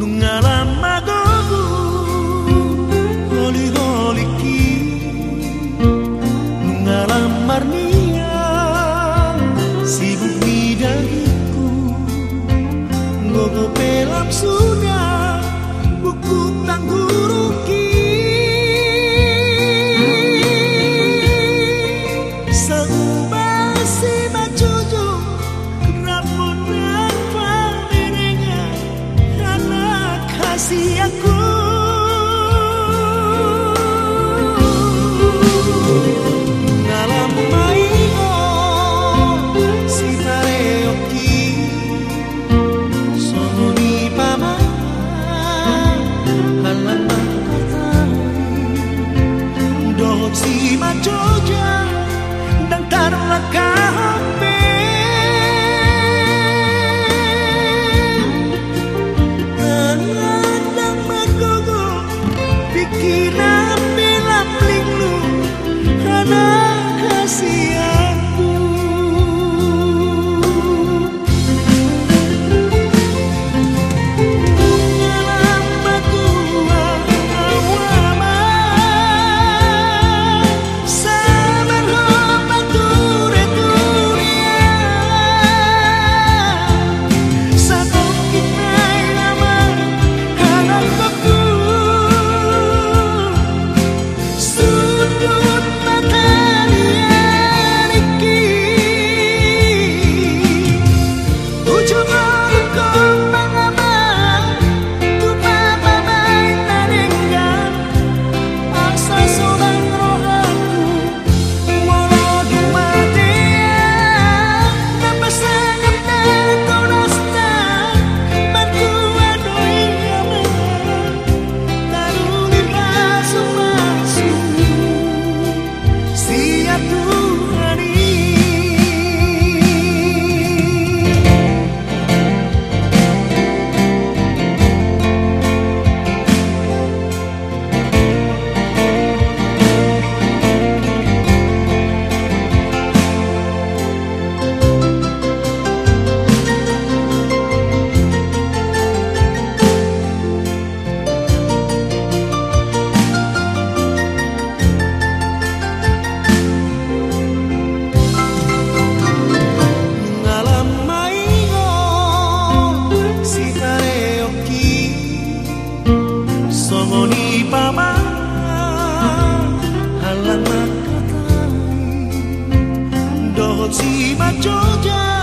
nung alam usiaku dalam maimo si pareoki sono di pama halaman kota dosi majojo songoni pama halang matang dohot si majoja